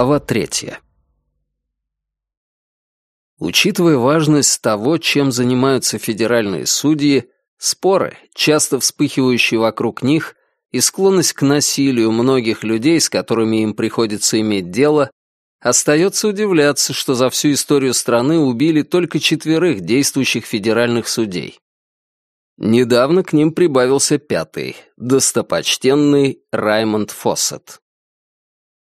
Глава третья. Учитывая важность того, чем занимаются федеральные судьи, споры, часто вспыхивающие вокруг них, и склонность к насилию многих людей, с которыми им приходится иметь дело, остается удивляться, что за всю историю страны убили только четверых действующих федеральных судей. Недавно к ним прибавился пятый, достопочтенный Раймонд Фоссет.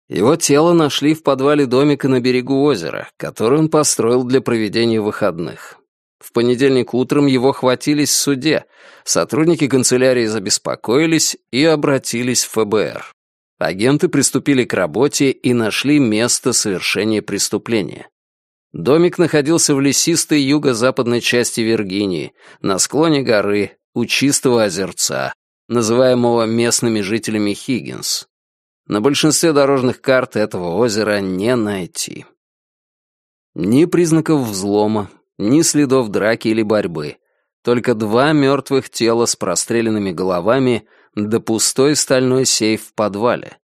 Его тело нашли в подвале домика на берегу озера, который он построил для проведения выходных. В понедельник утром его хватились в суде, сотрудники канцелярии забеспокоились и обратились в ФБР. Агенты приступили к работе и нашли место совершения преступления. Домик находился в лесистой юго-западной части Виргинии, на склоне горы, у чистого озерца, называемого местными жителями Хиггинс. На большинстве дорожных карт этого озера не найти. Ни признаков взлома, ни следов драки или борьбы. Только два мертвых тела с простреленными головами да пустой стальной сейф в подвале.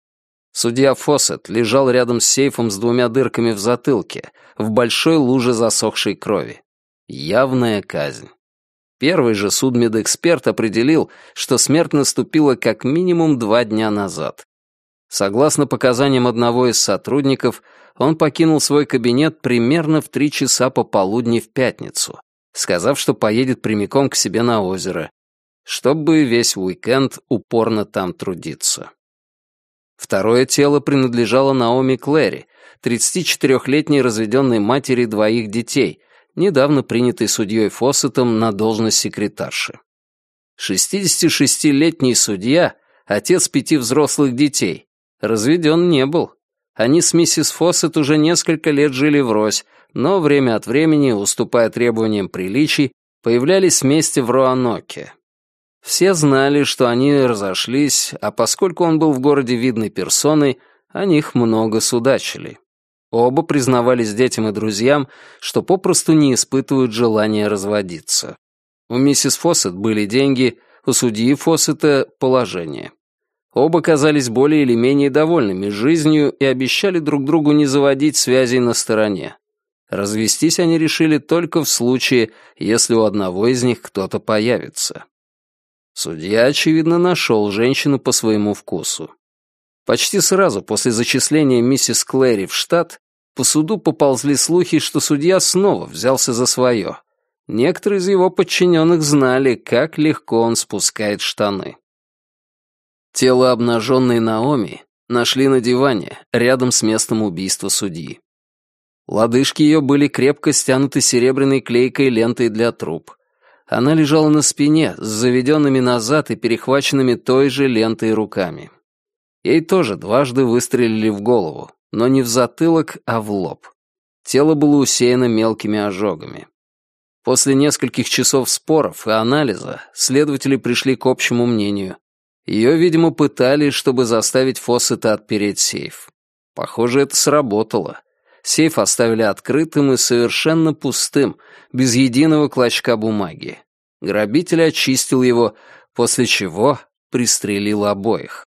Судья Фоссет лежал рядом с сейфом с двумя дырками в затылке, в большой луже засохшей крови. Явная казнь. Первый же судмедэксперт определил, что смерть наступила как минимум два дня назад. Согласно показаниям одного из сотрудников, он покинул свой кабинет примерно в три часа пополудни в пятницу, сказав, что поедет прямиком к себе на озеро, чтобы весь уикенд упорно там трудиться. Второе тело принадлежало Наоми Клэри, 34-летней разведенной матери двоих детей, недавно принятой судьей Фоссетом на должность секретарши. 66-летний судья, отец пяти взрослых детей, Разведен не был. Они с миссис Фоссет уже несколько лет жили врозь, но время от времени, уступая требованиям приличий, появлялись вместе в Руаноке. Все знали, что они разошлись, а поскольку он был в городе видной персоной, о них много судачили. Оба признавались детям и друзьям, что попросту не испытывают желания разводиться. У миссис Фоссет были деньги, у судьи Фоссета — положение. Оба казались более или менее довольными жизнью и обещали друг другу не заводить связей на стороне. Развестись они решили только в случае, если у одного из них кто-то появится. Судья, очевидно, нашел женщину по своему вкусу. Почти сразу после зачисления миссис Клэри в штат по суду поползли слухи, что судья снова взялся за свое. Некоторые из его подчиненных знали, как легко он спускает штаны. Тело обнаженной Наоми нашли на диване, рядом с местом убийства судьи. Лодыжки ее были крепко стянуты серебряной клейкой лентой для труб. Она лежала на спине, с заведенными назад и перехваченными той же лентой руками. Ей тоже дважды выстрелили в голову, но не в затылок, а в лоб. Тело было усеяно мелкими ожогами. После нескольких часов споров и анализа следователи пришли к общему мнению. Ее, видимо, пытали, чтобы заставить Фоссета отпереть сейф. Похоже, это сработало. Сейф оставили открытым и совершенно пустым, без единого клочка бумаги. Грабитель очистил его, после чего пристрелил обоих.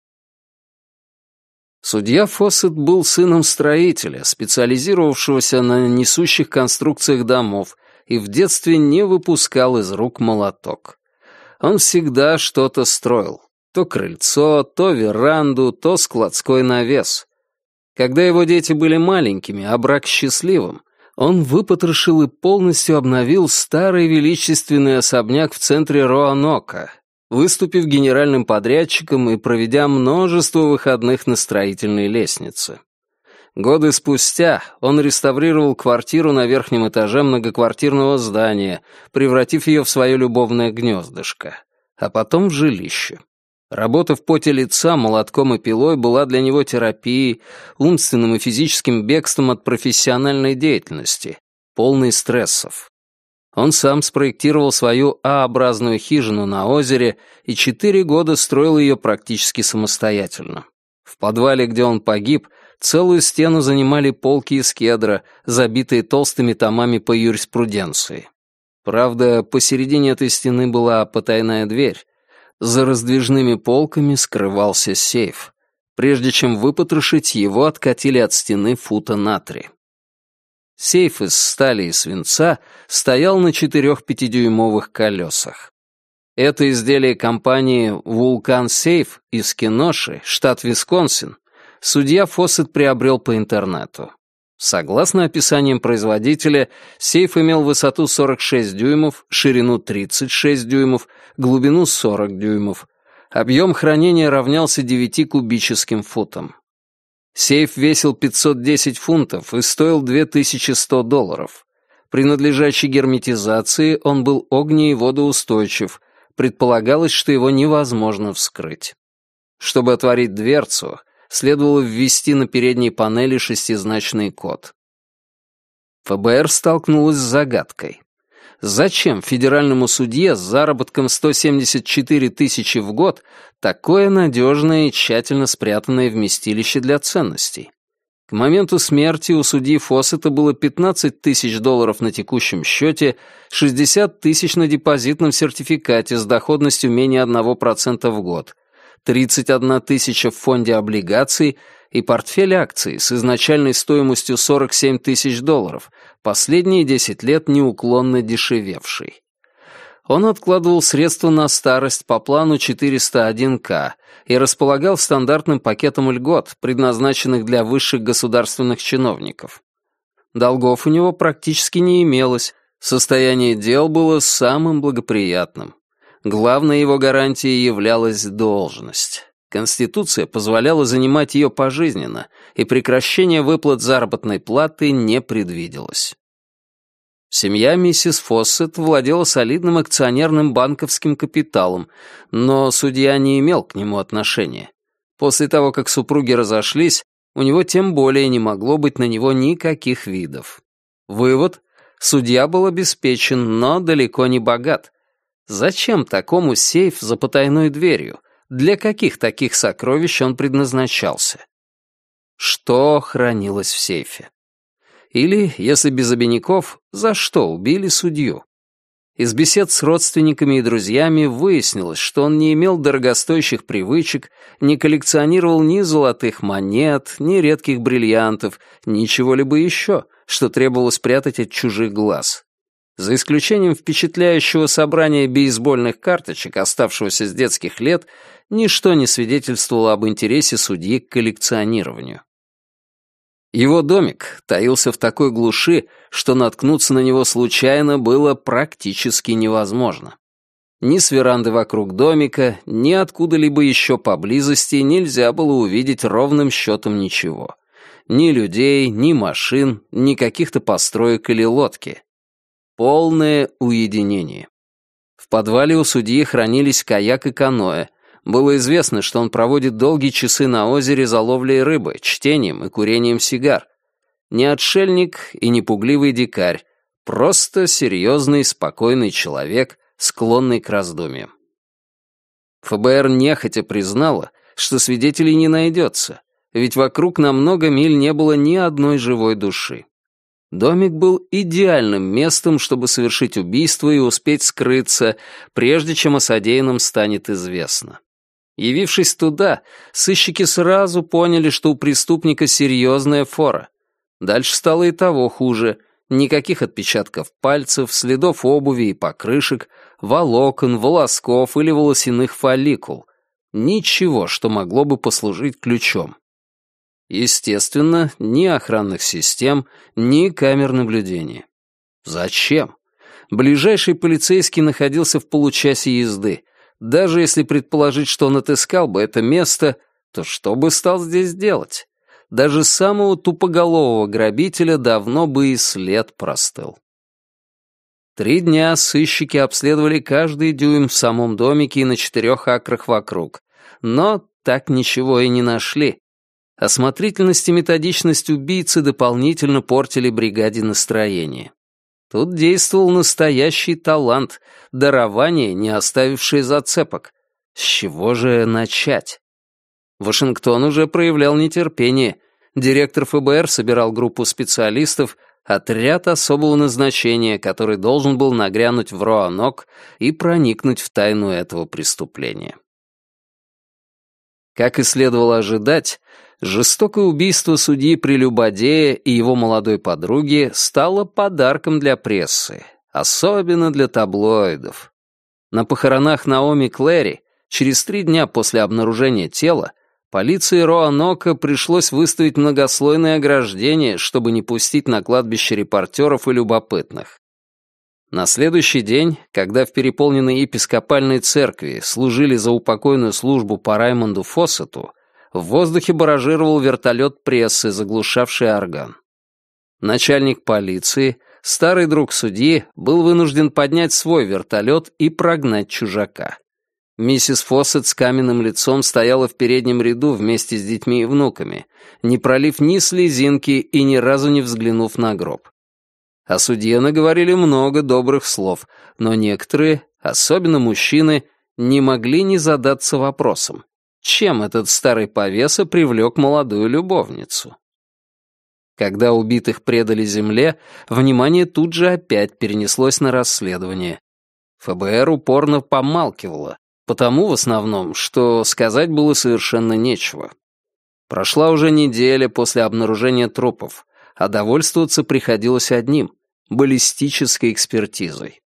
Судья Фоссет был сыном строителя, специализировавшегося на несущих конструкциях домов, и в детстве не выпускал из рук молоток. Он всегда что-то строил, то крыльцо, то веранду, то складской навес. Когда его дети были маленькими, а брак счастливым, он выпотрошил и полностью обновил старый величественный особняк в центре Роанока, выступив генеральным подрядчиком и проведя множество выходных на строительной лестнице. Годы спустя он реставрировал квартиру на верхнем этаже многоквартирного здания, превратив ее в свое любовное гнездышко, а потом в жилище. Работа в поте лица молотком и пилой была для него терапией, умственным и физическим бегством от профессиональной деятельности, полной стрессов. Он сам спроектировал свою А-образную хижину на озере и четыре года строил ее практически самостоятельно. В подвале, где он погиб, целую стену занимали полки из кедра, забитые толстыми томами по юриспруденции. Правда, посередине этой стены была потайная дверь, за раздвижными полками скрывался сейф. Прежде чем выпотрошить, его откатили от стены фута на три. Сейф из стали и свинца стоял на четырех пятидюймовых колесах. Это изделие компании «Вулкан Сейф» из Киноши, штат Висконсин, судья Фоссет приобрел по интернету. Согласно описаниям производителя, сейф имел высоту 46 дюймов, ширину 36 дюймов, глубину 40 дюймов. Объем хранения равнялся 9 кубическим футам. Сейф весил 510 фунтов и стоил 2100 долларов. При надлежащей герметизации он был огне- и водоустойчив, предполагалось, что его невозможно вскрыть. Чтобы отворить дверцу, следовало ввести на передней панели шестизначный код. ФБР столкнулась с загадкой. Зачем федеральному судье с заработком 174 тысячи в год такое надежное и тщательно спрятанное вместилище для ценностей? К моменту смерти у судьи Фоссета было 15 тысяч долларов на текущем счете, 60 тысяч на депозитном сертификате с доходностью менее 1% в год, 31 тысяча в фонде облигаций и портфель акций с изначальной стоимостью 47 тысяч долларов, последние 10 лет неуклонно дешевевший. Он откладывал средства на старость по плану 401К и располагал стандартным пакетом льгот, предназначенных для высших государственных чиновников. Долгов у него практически не имелось, состояние дел было самым благоприятным. Главной его гарантией являлась должность. Конституция позволяла занимать ее пожизненно, и прекращение выплат заработной платы не предвиделось. Семья миссис Фоссет владела солидным акционерным банковским капиталом, но судья не имел к нему отношения. После того, как супруги разошлись, у него тем более не могло быть на него никаких видов. Вывод — судья был обеспечен, но далеко не богат. Зачем такому сейф за потайной дверью? Для каких таких сокровищ он предназначался? Что хранилось в сейфе? Или, если без обиняков, за что убили судью? Из бесед с родственниками и друзьями выяснилось, что он не имел дорогостоящих привычек, не коллекционировал ни золотых монет, ни редких бриллиантов, ничего-либо еще, что требовалось прятать от чужих глаз. За исключением впечатляющего собрания бейсбольных карточек, оставшегося с детских лет, ничто не свидетельствовало об интересе судьи к коллекционированию. Его домик таился в такой глуши, что наткнуться на него случайно было практически невозможно. Ни с веранды вокруг домика, ни откуда-либо еще поблизости нельзя было увидеть ровным счетом ничего. Ни людей, ни машин, ни каких-то построек или лодки. Полное уединение. В подвале у судьи хранились каяк и каноэ. Было известно, что он проводит долгие часы на озере за ловлей рыбы, чтением и курением сигар. Не отшельник и не пугливый дикарь, просто серьезный, спокойный человек, склонный к раздумьям. ФБР нехотя признала, что свидетелей не найдется, ведь вокруг на много миль не было ни одной живой души. Домик был идеальным местом, чтобы совершить убийство и успеть скрыться, прежде чем о содеянном станет известно. Явившись туда, сыщики сразу поняли, что у преступника серьезная фора. Дальше стало и того хуже. Никаких отпечатков пальцев, следов обуви и покрышек, волокон, волосков или волосяных фолликул. Ничего, что могло бы послужить ключом. Естественно, ни охранных систем, ни камер наблюдения. Зачем? Ближайший полицейский находился в получасе езды. Даже если предположить, что он отыскал бы это место, то что бы стал здесь делать? Даже самого тупоголового грабителя давно бы и след простыл. Три дня сыщики обследовали каждый дюйм в самом домике и на четырех акрах вокруг, но так ничего и не нашли. Осмотрительность и методичность убийцы дополнительно портили бригаде настроение. Тут действовал настоящий талант, дарование, не оставившее зацепок. С чего же начать? Вашингтон уже проявлял нетерпение. Директор ФБР собирал группу специалистов, отряд особого назначения, который должен был нагрянуть в Роанок и проникнуть в тайну этого преступления. Как и следовало ожидать, жестокое убийство судьи Прелюбодея и его молодой подруги стало подарком для прессы, особенно для таблоидов. На похоронах Наоми Клэри, через три дня после обнаружения тела, полиции Роанока пришлось выставить многослойное ограждение, чтобы не пустить на кладбище репортеров и любопытных. На следующий день, когда в переполненной епископальной церкви служили за упокойную службу по Раймонду Фоссету, в воздухе баражировал вертолет прессы, заглушавший орган. Начальник полиции, старый друг судьи, был вынужден поднять свой вертолет и прогнать чужака. Миссис Фоссет с каменным лицом стояла в переднем ряду вместе с детьми и внуками, не пролив ни слезинки и ни разу не взглянув на гроб. О судье наговорили много добрых слов, но некоторые, особенно мужчины, не могли не задаться вопросом, чем этот старый повеса привлек молодую любовницу. Когда убитых предали земле, внимание тут же опять перенеслось на расследование. ФБР упорно помалкивало, потому в основном, что сказать было совершенно нечего. Прошла уже неделя после обнаружения трупов а довольствоваться приходилось одним — баллистической экспертизой.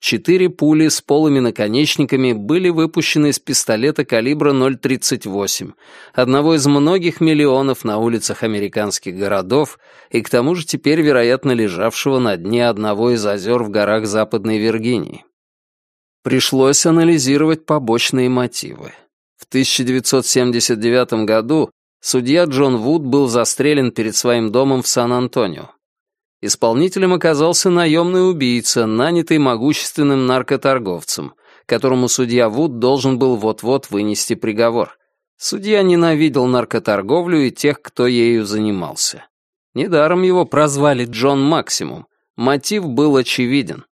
Четыре пули с полыми наконечниками были выпущены из пистолета калибра 0,38, одного из многих миллионов на улицах американских городов и к тому же теперь, вероятно, лежавшего на дне одного из озер в горах Западной Виргинии. Пришлось анализировать побочные мотивы. В 1979 году Судья Джон Вуд был застрелен перед своим домом в Сан-Антонио. Исполнителем оказался наемный убийца, нанятый могущественным наркоторговцем, которому судья Вуд должен был вот-вот вынести приговор. Судья ненавидел наркоторговлю и тех, кто ею занимался. Недаром его прозвали Джон Максимум. Мотив был очевиден.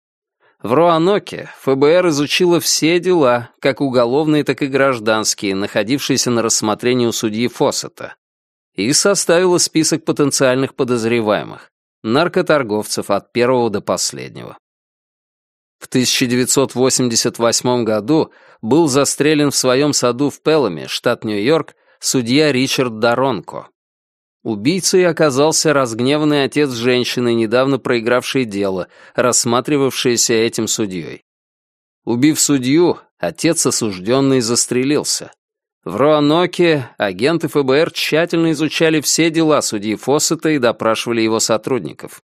В Роаноке ФБР изучило все дела, как уголовные, так и гражданские, находившиеся на рассмотрении у судьи Фоссета, и составило список потенциальных подозреваемых, наркоторговцев от первого до последнего. В 1988 году был застрелен в своем саду в Пеломе, штат Нью-Йорк, судья Ричард Доронко. Убийцей оказался разгневанный отец женщины, недавно проигравшей дело, рассматривавшееся этим судьей. Убив судью, отец осужденный застрелился. В Роаноке агенты ФБР тщательно изучали все дела судьи Фоссета и допрашивали его сотрудников.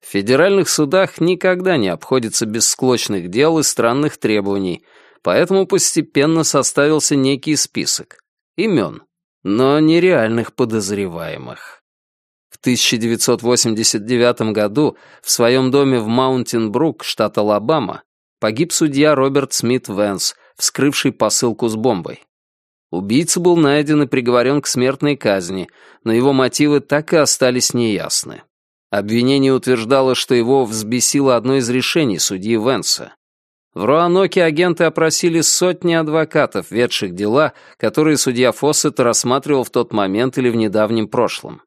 В федеральных судах никогда не обходится без склочных дел и странных требований, поэтому постепенно составился некий список имен, но нереальных подозреваемых. В 1989 году в своем доме в Маунтин-Брук, штат Алабама, погиб судья Роберт Смит Венс, вскрывший посылку с бомбой. Убийца был найден и приговорен к смертной казни, но его мотивы так и остались неясны. Обвинение утверждало, что его взбесило одно из решений судьи Венса. В Руаноке агенты опросили сотни адвокатов, ведших дела, которые судья Фоссет рассматривал в тот момент или в недавнем прошлом.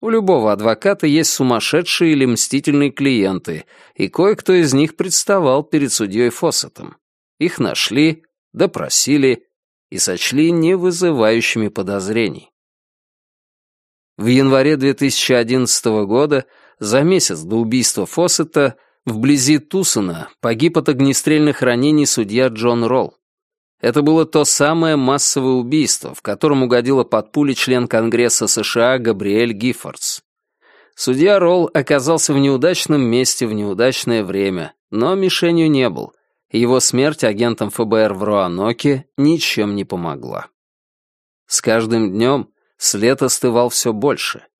У любого адвоката есть сумасшедшие или мстительные клиенты, и кое-кто из них представал перед судьей Фоссетом. Их нашли, допросили и сочли не вызывающими подозрений. В январе 2011 года, за месяц до убийства Фоссета, Вблизи Тусона погиб от огнестрельных ранений судья Джон Ролл. Это было то самое массовое убийство, в котором угодила под пули член Конгресса США Габриэль Гиффордс. Судья Ролл оказался в неудачном месте в неудачное время, но мишенью не был, его смерть агентам ФБР в Роаноке ничем не помогла. С каждым днем след остывал все больше —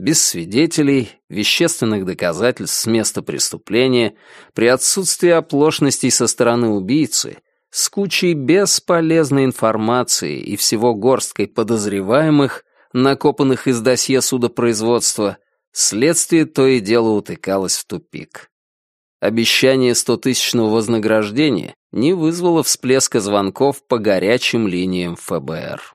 без свидетелей, вещественных доказательств с места преступления, при отсутствии оплошностей со стороны убийцы, с кучей бесполезной информации и всего горсткой подозреваемых, накопанных из досье судопроизводства, следствие то и дело утыкалось в тупик. Обещание стотысячного вознаграждения не вызвало всплеска звонков по горячим линиям ФБР.